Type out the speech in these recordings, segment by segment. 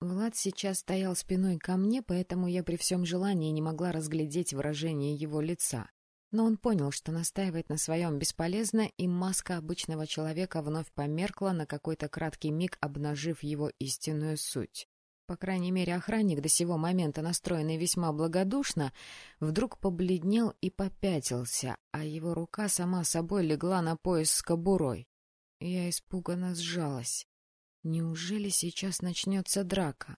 Влад сейчас стоял спиной ко мне, поэтому я при всем желании не могла разглядеть выражение его лица. Но он понял, что настаивать на своем бесполезно, и маска обычного человека вновь померкла на какой-то краткий миг, обнажив его истинную суть. По крайней мере, охранник, до сего момента настроенный весьма благодушно, вдруг побледнел и попятился, а его рука сама собой легла на пояс с кобурой. Я испуганно сжалась. Неужели сейчас начнется драка?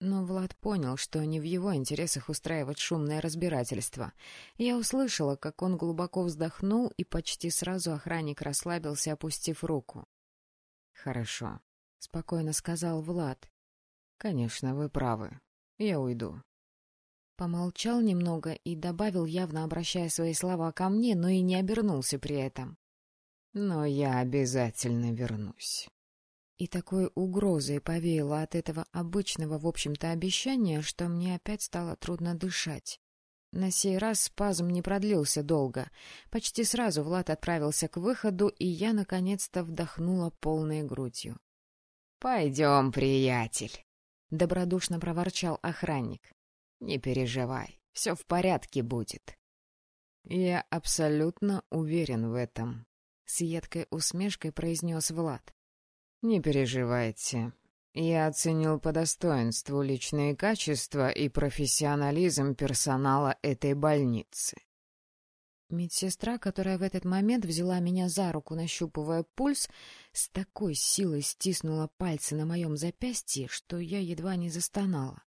Но Влад понял, что не в его интересах устраивать шумное разбирательство. Я услышала, как он глубоко вздохнул, и почти сразу охранник расслабился, опустив руку. — Хорошо, — спокойно сказал Влад. — Конечно, вы правы. Я уйду. Помолчал немного и добавил, явно обращая свои слова ко мне, но и не обернулся при этом. — Но я обязательно вернусь. И такой угрозой повеяло от этого обычного, в общем-то, обещания, что мне опять стало трудно дышать. На сей раз спазм не продлился долго. Почти сразу Влад отправился к выходу, и я, наконец-то, вдохнула полной грудью. — Пойдем, приятель, — добродушно проворчал охранник. — Не переживай, все в порядке будет. — Я абсолютно уверен в этом, — с едкой усмешкой произнес Влад. «Не переживайте. Я оценил по достоинству личные качества и профессионализм персонала этой больницы». Медсестра, которая в этот момент взяла меня за руку, нащупывая пульс, с такой силой стиснула пальцы на моем запястье, что я едва не застонала.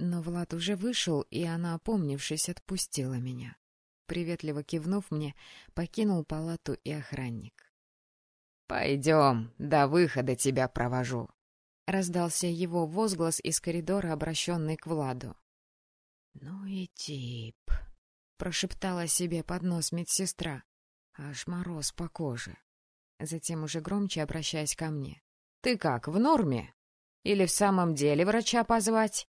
Но Влад уже вышел, и она, опомнившись, отпустила меня. Приветливо кивнув мне, покинул палату и охранник. «Пойдем, до выхода тебя провожу», — раздался его возглас из коридора, обращенный к Владу. «Ну и тип», — прошептала себе под нос медсестра. Аж мороз по коже. Затем уже громче обращаясь ко мне. «Ты как, в норме? Или в самом деле врача позвать?»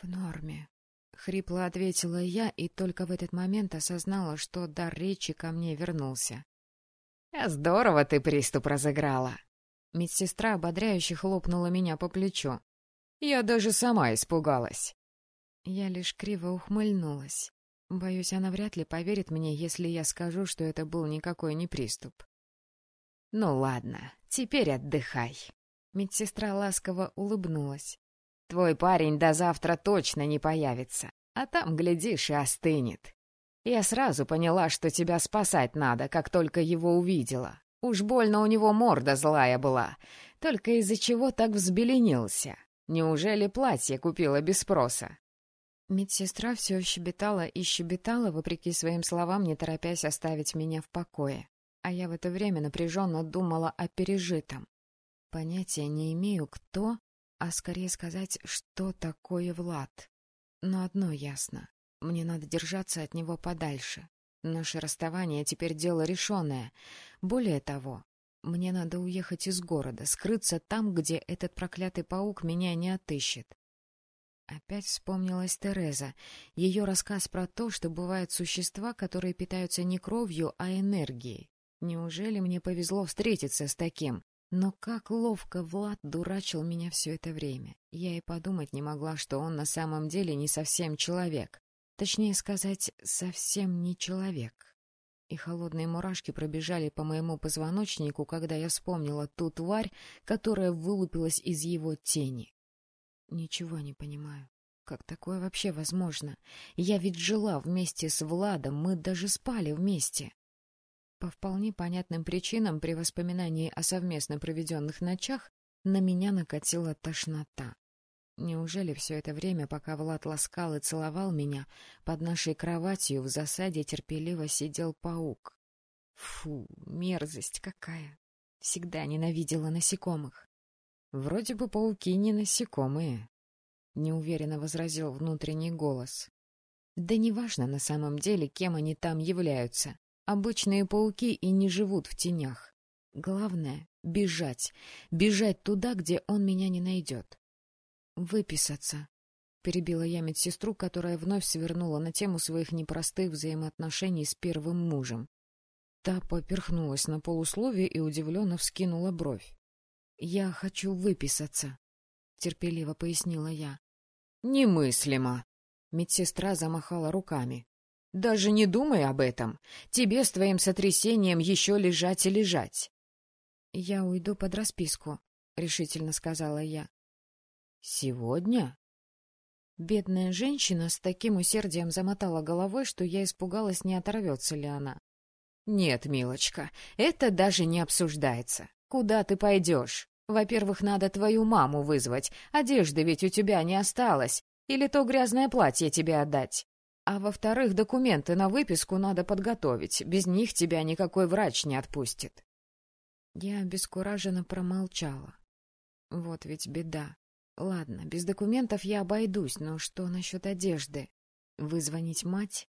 «В норме», — хрипло ответила я и только в этот момент осознала, что дар речи ко мне вернулся. «Здорово ты приступ разыграла!» Медсестра ободряюще хлопнула меня по плечу. Я даже сама испугалась. Я лишь криво ухмыльнулась. Боюсь, она вряд ли поверит мне, если я скажу, что это был никакой не приступ. «Ну ладно, теперь отдыхай». Медсестра ласково улыбнулась. «Твой парень до завтра точно не появится, а там, глядишь, и остынет. Я сразу поняла, что тебя спасать надо, как только его увидела. Уж больно у него морда злая была. Только из-за чего так взбеленился? Неужели платье купила без спроса? Медсестра все щебетала и щебетала, вопреки своим словам, не торопясь оставить меня в покое. А я в это время напряженно думала о пережитом. Понятия не имею, кто, а скорее сказать, что такое Влад. Но одно ясно. Мне надо держаться от него подальше. Наше расставание теперь дело решенное. Более того, мне надо уехать из города, скрыться там, где этот проклятый паук меня не отыщет. Опять вспомнилась Тереза, ее рассказ про то, что бывают существа, которые питаются не кровью, а энергией. Неужели мне повезло встретиться с таким? Но как ловко Влад дурачил меня все это время. Я и подумать не могла, что он на самом деле не совсем человек. Точнее сказать, совсем не человек. И холодные мурашки пробежали по моему позвоночнику, когда я вспомнила ту тварь, которая вылупилась из его тени. Ничего не понимаю. Как такое вообще возможно? Я ведь жила вместе с Владом, мы даже спали вместе. По вполне понятным причинам при воспоминании о совместно проведенных ночах на меня накатила тошнота. Неужели все это время, пока Влад ласкал и целовал меня, под нашей кроватью в засаде терпеливо сидел паук? Фу, мерзость какая! Всегда ненавидела насекомых. Вроде бы пауки не насекомые, — неуверенно возразил внутренний голос. Да неважно на самом деле, кем они там являются. Обычные пауки и не живут в тенях. Главное — бежать. Бежать туда, где он меня не найдет. «Выписаться», — перебила я медсестру, которая вновь свернула на тему своих непростых взаимоотношений с первым мужем. Та поперхнулась на полусловие и удивленно вскинула бровь. «Я хочу выписаться». — терпеливо пояснила я. «Немыслимо!» — медсестра замахала руками. «Даже не думай об этом. Тебе с твоим сотрясением еще лежать и лежать». «Я уйду под расписку», — решительно сказала я. «Сегодня?» Бедная женщина с таким усердием замотала головой, что я испугалась, не оторвется ли она. «Нет, милочка, это даже не обсуждается. Куда ты пойдешь? Во-первых, надо твою маму вызвать, одежды ведь у тебя не осталось, или то грязное платье тебе отдать. А во-вторых, документы на выписку надо подготовить, без них тебя никакой врач не отпустит». Я обескураженно промолчала. Вот ведь беда. Ладно, без документов я обойдусь, но что насчет одежды? Вызвонить мать?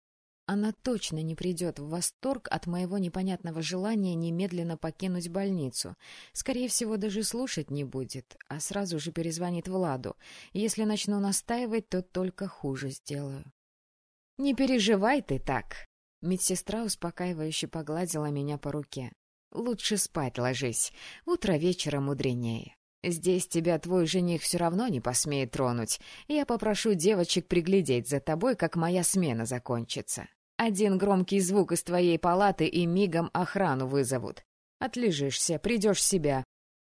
Она точно не придет в восторг от моего непонятного желания немедленно покинуть больницу. Скорее всего, даже слушать не будет, а сразу же перезвонит Владу. Если начну настаивать, то только хуже сделаю. — Не переживай ты так. Медсестра успокаивающе погладила меня по руке. — Лучше спать ложись. Утро вечера мудренее. Здесь тебя твой жених все равно не посмеет тронуть. Я попрошу девочек приглядеть за тобой, как моя смена закончится. Один громкий звук из твоей палаты и мигом охрану вызовут. Отлежишься, придешь в себя.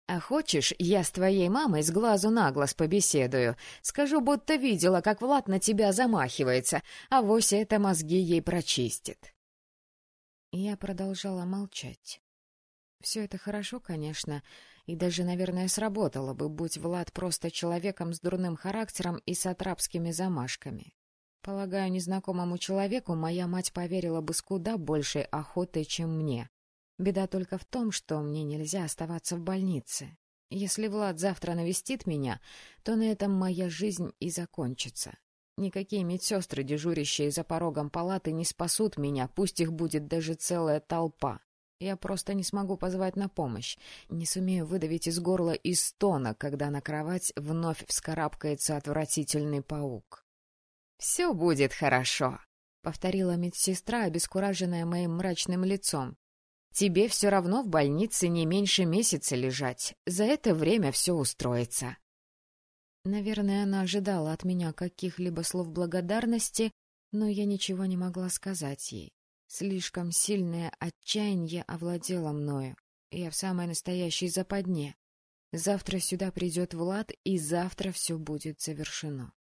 А хочешь, я с твоей мамой с глазу на глаз побеседую. Скажу, будто видела, как Влад на тебя замахивается, а вось это мозги ей прочистит. Я продолжала молчать. Все это хорошо, конечно, и даже, наверное, сработало бы, будь Влад просто человеком с дурным характером и сатрапскими замашками. Полагаю, незнакомому человеку моя мать поверила бы с куда большей охотой, чем мне. Беда только в том, что мне нельзя оставаться в больнице. Если Влад завтра навестит меня, то на этом моя жизнь и закончится. Никакие медсестры, дежурящие за порогом палаты, не спасут меня, пусть их будет даже целая толпа. Я просто не смогу позвать на помощь, не сумею выдавить из горла и стона, когда на кровать вновь вскарабкается отвратительный паук. «Все будет хорошо», — повторила медсестра, обескураженная моим мрачным лицом. «Тебе все равно в больнице не меньше месяца лежать. За это время все устроится». Наверное, она ожидала от меня каких-либо слов благодарности, но я ничего не могла сказать ей. Слишком сильное отчаяние овладело мною. Я в самой настоящей западне. Завтра сюда придет Влад, и завтра все будет завершено.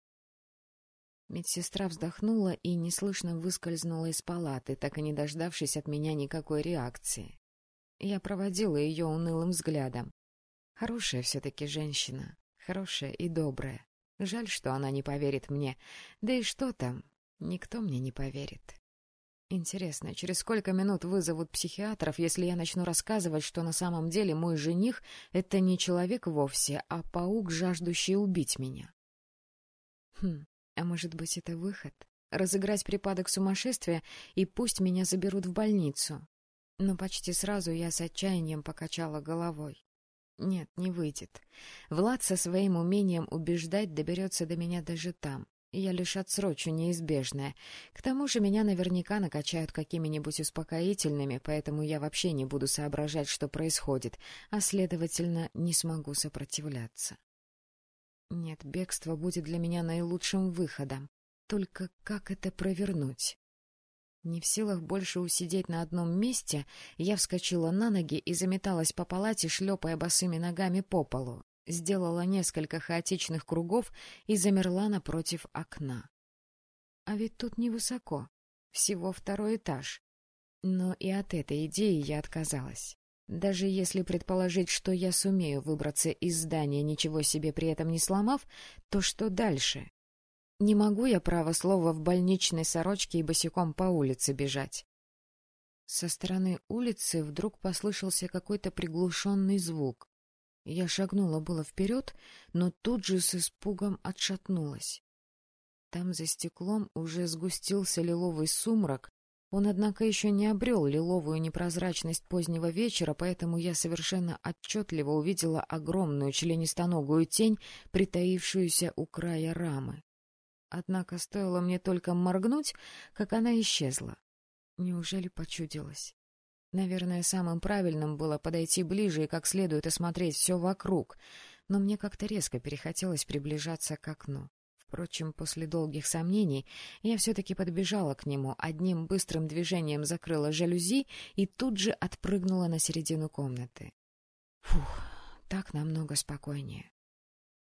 Медсестра вздохнула и неслышно выскользнула из палаты, так и не дождавшись от меня никакой реакции. Я проводила ее унылым взглядом. Хорошая все-таки женщина, хорошая и добрая. Жаль, что она не поверит мне. Да и что там, никто мне не поверит. Интересно, через сколько минут вызовут психиатров, если я начну рассказывать, что на самом деле мой жених — это не человек вовсе, а паук, жаждущий убить меня? Хм, а может быть, это выход? Разыграть припадок сумасшествия, и пусть меня заберут в больницу. Но почти сразу я с отчаянием покачала головой. Нет, не выйдет. Влад со своим умением убеждать доберется до меня даже там. Я лишь отсрочу неизбежное. К тому же меня наверняка накачают какими-нибудь успокоительными, поэтому я вообще не буду соображать, что происходит, а, следовательно, не смогу сопротивляться. Нет, бегство будет для меня наилучшим выходом. Только как это провернуть? Не в силах больше усидеть на одном месте, я вскочила на ноги и заметалась по палате, шлепая босыми ногами по полу сделала несколько хаотичных кругов и замерла напротив окна. А ведь тут невысоко, всего второй этаж. Но и от этой идеи я отказалась. Даже если предположить, что я сумею выбраться из здания, ничего себе при этом не сломав, то что дальше? Не могу я, право слова, в больничной сорочке и босиком по улице бежать. Со стороны улицы вдруг послышался какой-то приглушенный звук. Я шагнула было вперед, но тут же с испугом отшатнулась. Там за стеклом уже сгустился лиловый сумрак. Он, однако, еще не обрел лиловую непрозрачность позднего вечера, поэтому я совершенно отчетливо увидела огромную членистоногую тень, притаившуюся у края рамы. Однако стоило мне только моргнуть, как она исчезла. Неужели почудилась? Наверное, самым правильным было подойти ближе и как следует осмотреть все вокруг. но мне как-то резко перехотелось приближаться к окну. Впрочем, после долгих сомнений я все-таки подбежала к нему, одним быстрым движением закрыла жалюзи и тут же отпрыгнула на середину комнаты. Фух, так намного спокойнее.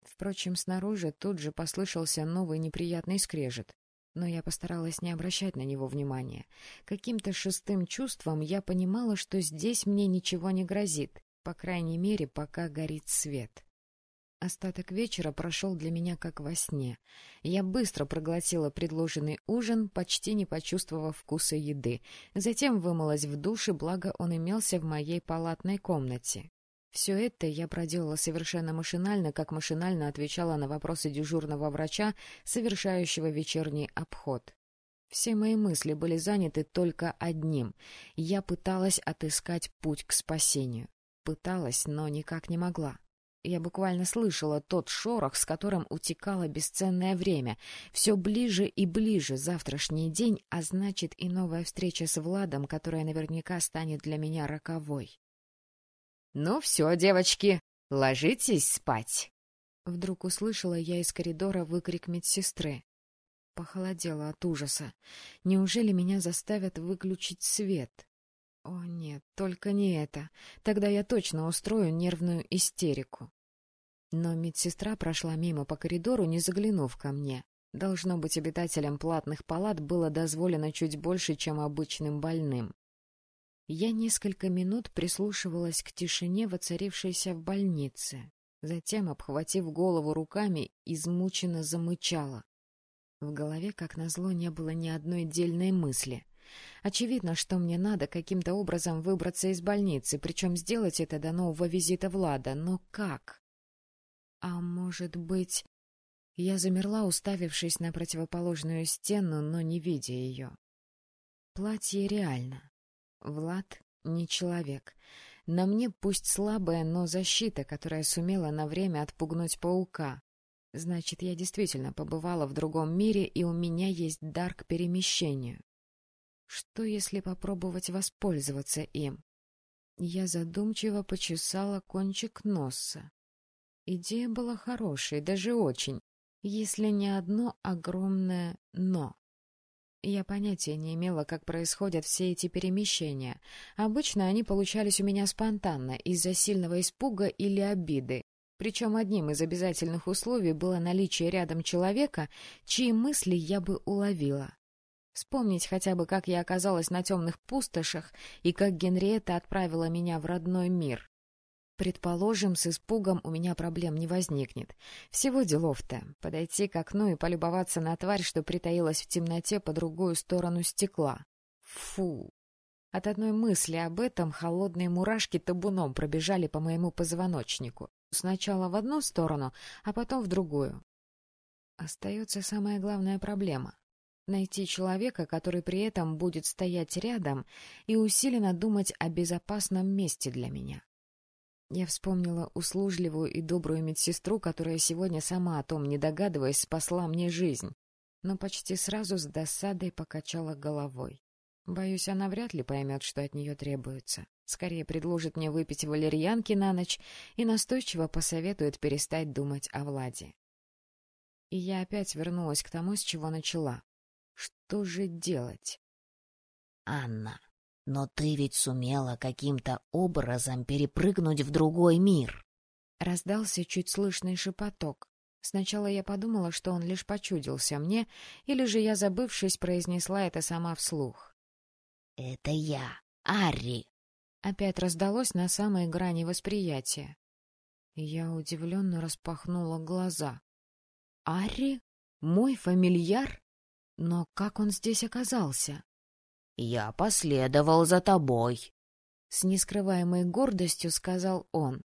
Впрочем, снаружи тут же послышался новый неприятный скрежет, но я постаралась не обращать на него внимания. Каким-то шестым чувством я понимала, что здесь мне ничего не грозит, по крайней мере, пока горит свет. Остаток вечера прошел для меня как во сне. Я быстро проглотила предложенный ужин, почти не почувствовав вкуса еды. Затем вымылась в душе, благо он имелся в моей палатной комнате. Все это я проделала совершенно машинально, как машинально отвечала на вопросы дежурного врача, совершающего вечерний обход. Все мои мысли были заняты только одним. Я пыталась отыскать путь к спасению. Пыталась, но никак не могла. Я буквально слышала тот шорох, с которым утекало бесценное время. Все ближе и ближе завтрашний день, а значит и новая встреча с Владом, которая наверняка станет для меня роковой. — Ну все, девочки, ложитесь спать! Вдруг услышала я из коридора выкрик медсестры. Похолодела от ужаса. Неужели меня заставят выключить свет? О, нет, только не это. Тогда я точно устрою нервную истерику. Но медсестра прошла мимо по коридору, не заглянув ко мне. Должно быть, обитателям платных палат было дозволено чуть больше, чем обычным больным. Я несколько минут прислушивалась к тишине, воцарившейся в больнице. Затем, обхватив голову руками, измученно замычала. В голове, как назло, не было ни одной дельной мысли — Очевидно, что мне надо каким-то образом выбраться из больницы, причем сделать это до нового визита Влада. Но как? А может быть... Я замерла, уставившись на противоположную стену, но не видя ее. Платье реально. Влад не человек. На мне пусть слабая, но защита, которая сумела на время отпугнуть паука. Значит, я действительно побывала в другом мире, и у меня есть дар к перемещению. Что, если попробовать воспользоваться им? Я задумчиво почесала кончик носа. Идея была хорошей, даже очень, если не одно огромное «но». Я понятия не имела, как происходят все эти перемещения. Обычно они получались у меня спонтанно, из-за сильного испуга или обиды. Причем одним из обязательных условий было наличие рядом человека, чьи мысли я бы уловила. Вспомнить хотя бы, как я оказалась на темных пустошах и как Генриетта отправила меня в родной мир. Предположим, с испугом у меня проблем не возникнет. Всего делов-то. Подойти к окну и полюбоваться на тварь, что притаилась в темноте по другую сторону стекла. Фу! От одной мысли об этом холодные мурашки табуном пробежали по моему позвоночнику. Сначала в одну сторону, а потом в другую. Остается самая главная проблема Найти человека, который при этом будет стоять рядом и усиленно думать о безопасном месте для меня. Я вспомнила услужливую и добрую медсестру, которая сегодня сама о том не догадываясь спасла мне жизнь, но почти сразу с досадой покачала головой. Боюсь, она вряд ли поймет, что от нее требуется. Скорее предложит мне выпить валерьянки на ночь и настойчиво посоветует перестать думать о Владе. И я опять вернулась к тому, с чего начала. Что же делать? — Анна, но ты ведь сумела каким-то образом перепрыгнуть в другой мир. Раздался чуть слышный шепоток. Сначала я подумала, что он лишь почудился мне, или же я, забывшись, произнесла это сама вслух. — Это я, Арри. Опять раздалось на самой грани восприятия. Я удивленно распахнула глаза. — Арри? Мой фамильяр? Но как он здесь оказался? — Я последовал за тобой, — с нескрываемой гордостью сказал он.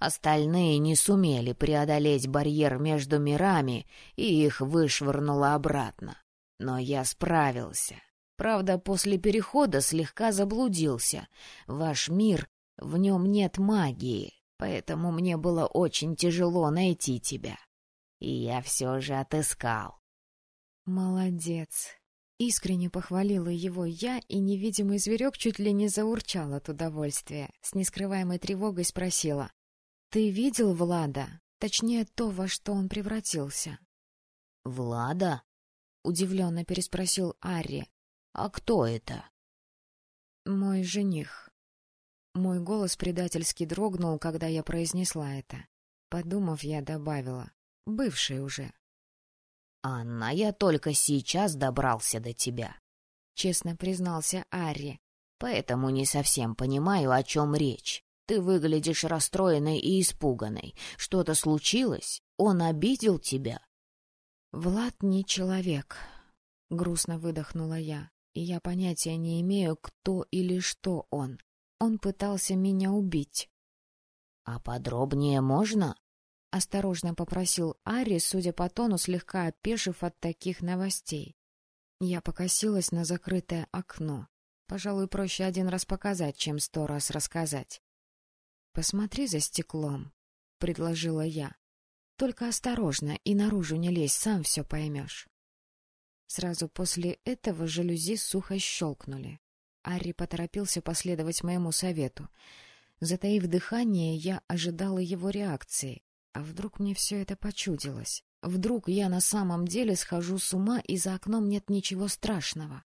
Остальные не сумели преодолеть барьер между мирами, и их вышвырнуло обратно. Но я справился. Правда, после перехода слегка заблудился. Ваш мир, в нем нет магии, поэтому мне было очень тяжело найти тебя. И я все же отыскал. «Молодец!» Искренне похвалила его я, и невидимый зверек чуть ли не заурчал от удовольствия. С нескрываемой тревогой спросила. «Ты видел Влада? Точнее, то, во что он превратился. — Влада? — удивленно переспросил Арри. — А кто это? — Мой жених. Мой голос предательски дрогнул, когда я произнесла это. Подумав, я добавила. Бывший уже. — Анна, я только сейчас добрался до тебя, — честно признался Арри. — Поэтому не совсем понимаю, о чем речь. Ты выглядишь расстроенной и испуганной. Что-то случилось? Он обидел тебя? — Влад не человек, — грустно выдохнула я, и я понятия не имею, кто или что он. Он пытался меня убить. — А подробнее можно? — осторожно попросил Ари, судя по тону, слегка опешив от таких новостей. Я покосилась на закрытое окно. Пожалуй, проще один раз показать, чем сто раз рассказать. — Посмотри за стеклом, — предложила я. — Только осторожно и наружу не лезь, сам все поймешь. Сразу после этого жалюзи сухо щелкнули. Арри поторопился последовать моему совету. Затаив дыхание, я ожидала его реакции. А вдруг мне все это почудилось? Вдруг я на самом деле схожу с ума, и за окном нет ничего страшного?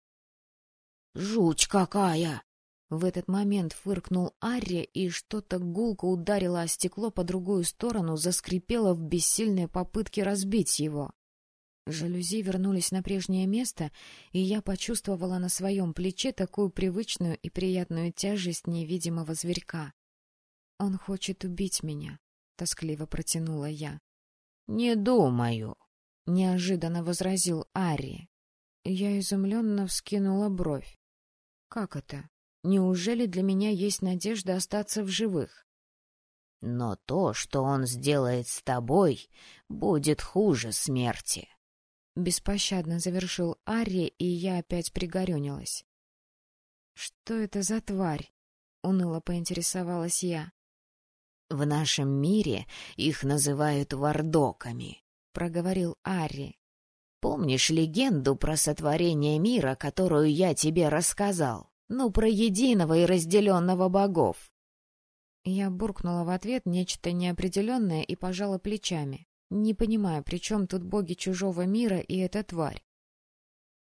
«Жуть какая!» В этот момент фыркнул Арри, и что-то гулко ударило о стекло по другую сторону, заскрипело в бессильной попытке разбить его. Жалюзи вернулись на прежнее место, и я почувствовала на своем плече такую привычную и приятную тяжесть невидимого зверька. Он хочет убить меня. — тоскливо протянула я. — Не думаю, — неожиданно возразил Ари. Я изумленно вскинула бровь. — Как это? Неужели для меня есть надежда остаться в живых? — Но то, что он сделает с тобой, будет хуже смерти. Беспощадно завершил Ари, и я опять пригорюнилась. — Что это за тварь? — уныло поинтересовалась я. В нашем мире их называют вардоками, — проговорил Ари. Помнишь легенду про сотворение мира, которую я тебе рассказал? Ну, про единого и разделенного богов. Я буркнула в ответ нечто неопределенное и пожала плечами, не понимая, при чем тут боги чужого мира и эта тварь.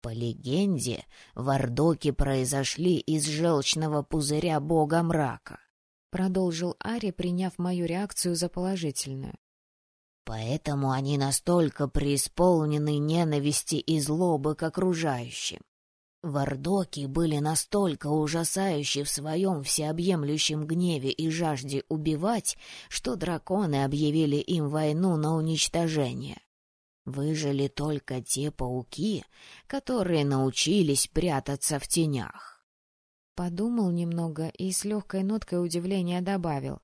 По легенде, вардоки произошли из желчного пузыря бога мрака. — продолжил Ари, приняв мою реакцию за положительную. «Поэтому они настолько преисполнены ненависти и злобы к окружающим. Вардоки были настолько ужасающи в своем всеобъемлющем гневе и жажде убивать, что драконы объявили им войну на уничтожение. Выжили только те пауки, которые научились прятаться в тенях. Подумал немного и с легкой ноткой удивления добавил.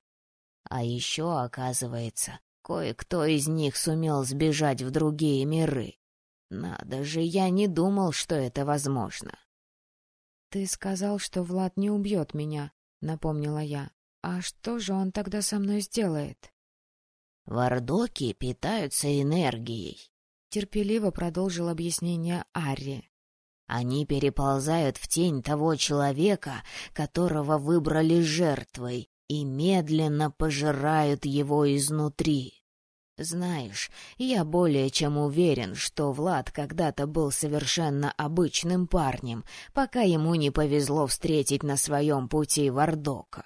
А еще, оказывается, кое-кто из них сумел сбежать в другие миры. Надо же, я не думал, что это возможно. — Ты сказал, что Влад не убьет меня, — напомнила я. — А что же он тогда со мной сделает? — Вардоки питаются энергией, — терпеливо продолжил объяснение Арри. Они переползают в тень того человека, которого выбрали жертвой, и медленно пожирают его изнутри. Знаешь, я более чем уверен, что Влад когда-то был совершенно обычным парнем, пока ему не повезло встретить на своем пути Вардока.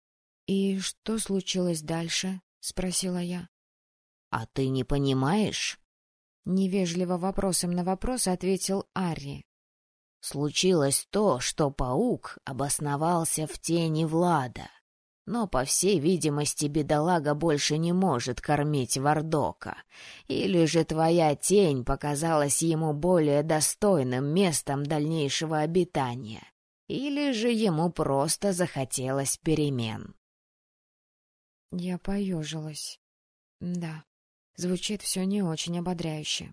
— И что случилось дальше? — спросила я. — А ты не понимаешь? Невежливо вопросом на вопрос ответил Арри. Случилось то, что паук обосновался в тени Влада. Но, по всей видимости, бедолага больше не может кормить Вардока. Или же твоя тень показалась ему более достойным местом дальнейшего обитания. Или же ему просто захотелось перемен. Я поежилась. Да, звучит все не очень ободряюще.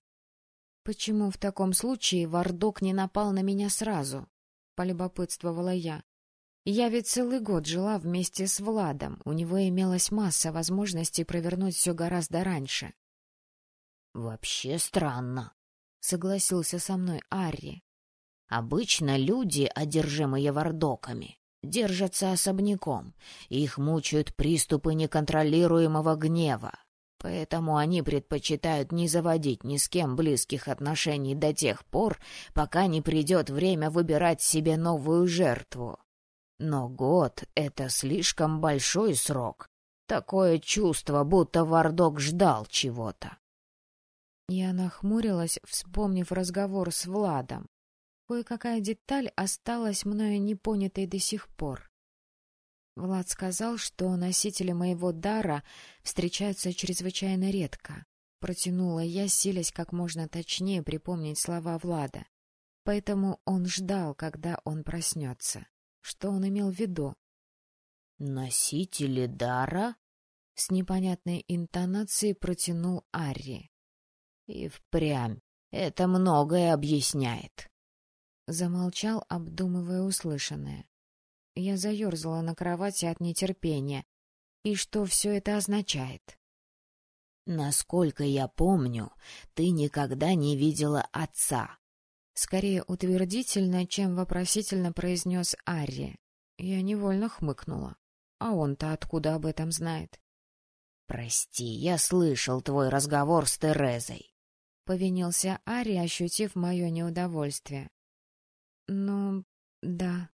«Почему в таком случае Вардок не напал на меня сразу?» — полюбопытствовала я. «Я ведь целый год жила вместе с Владом, у него имелась масса возможностей провернуть все гораздо раньше». «Вообще странно», — согласился со мной Арри. «Обычно люди, одержимые вардоками, держатся особняком, их мучают приступы неконтролируемого гнева. Поэтому они предпочитают не заводить ни с кем близких отношений до тех пор, пока не придет время выбирать себе новую жертву. Но год — это слишком большой срок. Такое чувство, будто Вардок ждал чего-то. Я нахмурилась, вспомнив разговор с Владом. Кое-какая деталь осталась мною непонятой до сих пор. Влад сказал, что носители моего дара встречаются чрезвычайно редко. Протянула я, силясь как можно точнее припомнить слова Влада. Поэтому он ждал, когда он проснется. Что он имел в виду? «Носители дара?» С непонятной интонацией протянул Арри. «И впрямь. Это многое объясняет». Замолчал, обдумывая услышанное. Я заерзала на кровати от нетерпения. И что все это означает? «Насколько я помню, ты никогда не видела отца», Скорее утвердительно, чем вопросительно произнес Арри. Я невольно хмыкнула. А он-то откуда об этом знает? «Прости, я слышал твой разговор с Терезой», — повинился Ари, ощутив мое неудовольствие. «Ну, да», —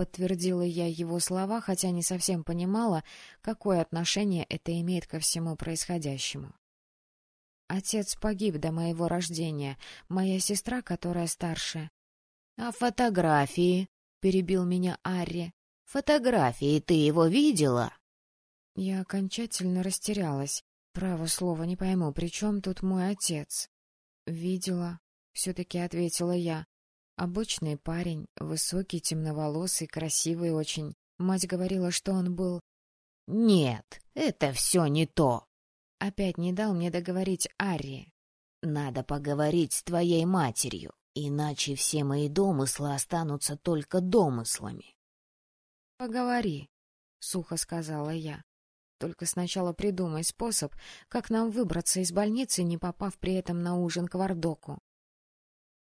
подтвердила я его слова, хотя не совсем понимала, какое отношение это имеет ко всему происходящему. Отец погиб до моего рождения, моя сестра, которая старше. — А фотографии? — перебил меня Арри. — Фотографии ты его видела? Я окончательно растерялась. Право слово не пойму, при чем тут мой отец? — Видела, — все-таки ответила я. Обычный парень, высокий, темноволосый, красивый очень. Мать говорила, что он был... — Нет, это все не то, Опять не дал мне договорить Арри. «Надо поговорить с твоей матерью, иначе все мои домыслы останутся только домыслами». «Поговори», — сухо сказала я. «Только сначала придумай способ, как нам выбраться из больницы, не попав при этом на ужин к Вардоку».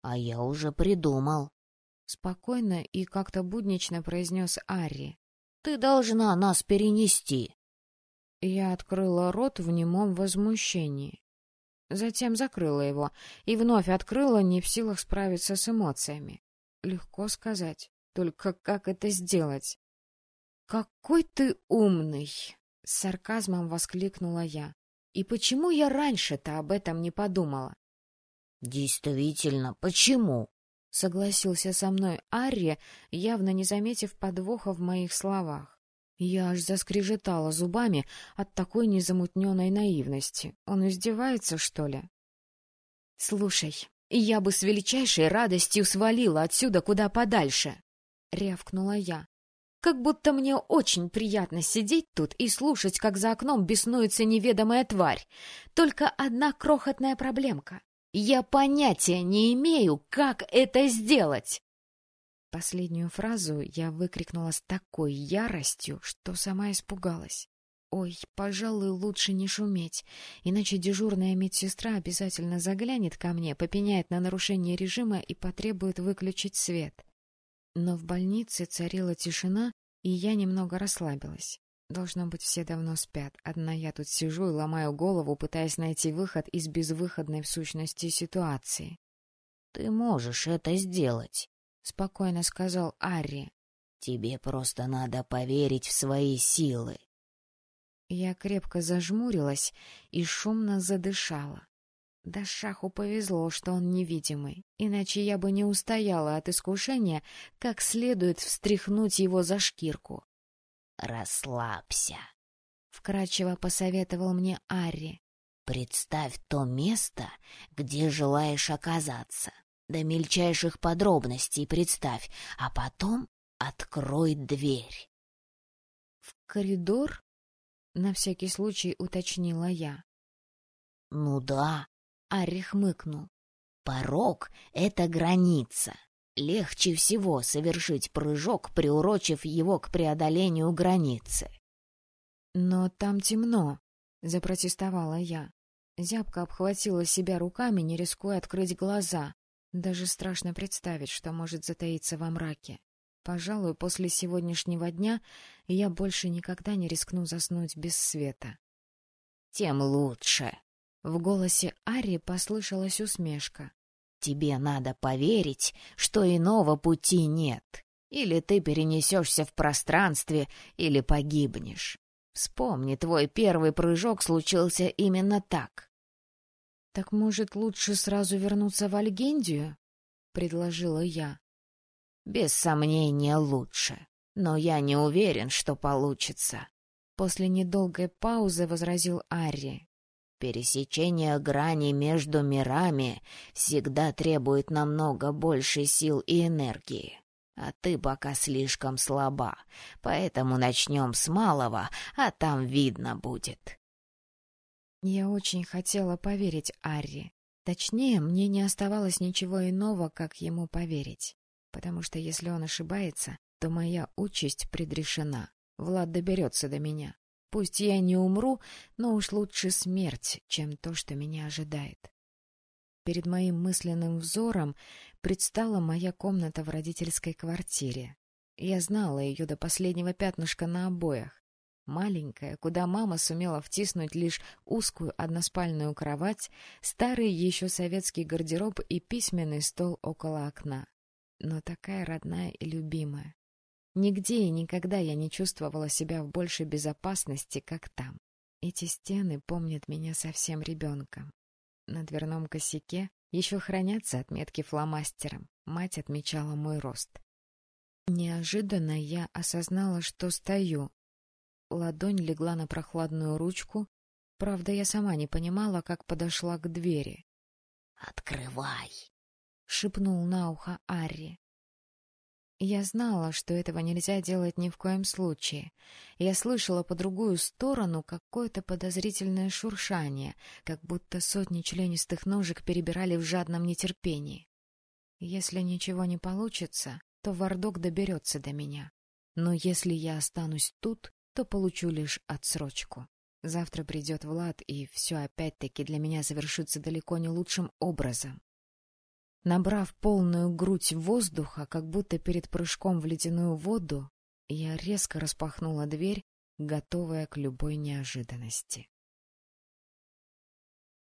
«А я уже придумал», — спокойно и как-то буднично произнес Арри. «Ты должна нас перенести». Я открыла рот в немом возмущении. Затем закрыла его и вновь открыла, не в силах справиться с эмоциями. Легко сказать, только как это сделать? «Какой ты умный!» — с сарказмом воскликнула я. «И почему я раньше-то об этом не подумала?» «Действительно, почему?» — согласился со мной Арри, явно не заметив подвоха в моих словах. Я аж заскрежетала зубами от такой незамутненной наивности. Он издевается, что ли? — Слушай, я бы с величайшей радостью свалила отсюда куда подальше, — рявкнула я. Как будто мне очень приятно сидеть тут и слушать, как за окном беснуется неведомая тварь. Только одна крохотная проблемка. Я понятия не имею, как это сделать. Последнюю фразу я выкрикнула с такой яростью, что сама испугалась. Ой, пожалуй, лучше не шуметь, иначе дежурная медсестра обязательно заглянет ко мне, попеняет на нарушение режима и потребует выключить свет. Но в больнице царила тишина, и я немного расслабилась. Должно быть, все давно спят. Одна я тут сижу и ломаю голову, пытаясь найти выход из безвыходной в сущности ситуации. — Ты можешь это сделать, — спокойно сказал Арри. — Тебе просто надо поверить в свои силы. Я крепко зажмурилась и шумно задышала. Да Шаху повезло, что он невидимый, иначе я бы не устояла от искушения как следует встряхнуть его за шкирку. — Расслабься, — вкрадчиво посоветовал мне Арри. — Представь то место, где желаешь оказаться. До мельчайших подробностей представь, а потом открой дверь. — В коридор? — на всякий случай уточнила я. — Ну да, — Арри хмыкнул. — Порог — это граница. Легче всего совершить прыжок, приурочив его к преодолению границы. — Но там темно, — запротестовала я. Зябка обхватила себя руками, не рискуя открыть глаза. Даже страшно представить, что может затаиться во мраке. Пожалуй, после сегодняшнего дня я больше никогда не рискну заснуть без света. тем лучше. В голосе Ари послышалась усмешка. Тебе надо поверить, что иного пути нет. Или ты перенесешься в пространстве, или погибнешь. Вспомни, твой первый прыжок случился именно так. — Так, может, лучше сразу вернуться в Альгендию? — предложила я. — Без сомнения, лучше. Но я не уверен, что получится. После недолгой паузы возразил Арри. Пересечение грани между мирами всегда требует намного больше сил и энергии. А ты пока слишком слаба, поэтому начнем с малого, а там видно будет. Я очень хотела поверить Арри. Точнее, мне не оставалось ничего иного, как ему поверить. Потому что если он ошибается, то моя участь предрешена. Влад доберется до меня. Пусть я не умру, но уж лучше смерть, чем то, что меня ожидает. Перед моим мысленным взором предстала моя комната в родительской квартире. Я знала ее до последнего пятнышка на обоях. Маленькая, куда мама сумела втиснуть лишь узкую односпальную кровать, старый еще советский гардероб и письменный стол около окна. Но такая родная и любимая. Нигде и никогда я не чувствовала себя в большей безопасности, как там. Эти стены помнят меня совсем ребенком. На дверном косяке еще хранятся отметки фломастером. Мать отмечала мой рост. Неожиданно я осознала, что стою. Ладонь легла на прохладную ручку. Правда, я сама не понимала, как подошла к двери. «Открывай!» — шепнул на ухо Арри. Я знала, что этого нельзя делать ни в коем случае. Я слышала по другую сторону какое-то подозрительное шуршание, как будто сотни членистых ножек перебирали в жадном нетерпении. Если ничего не получится, то Вардок доберется до меня. Но если я останусь тут, то получу лишь отсрочку. Завтра придет Влад, и все опять-таки для меня завершится далеко не лучшим образом. Набрав полную грудь воздуха, как будто перед прыжком в ледяную воду, я резко распахнула дверь, готовая к любой неожиданности.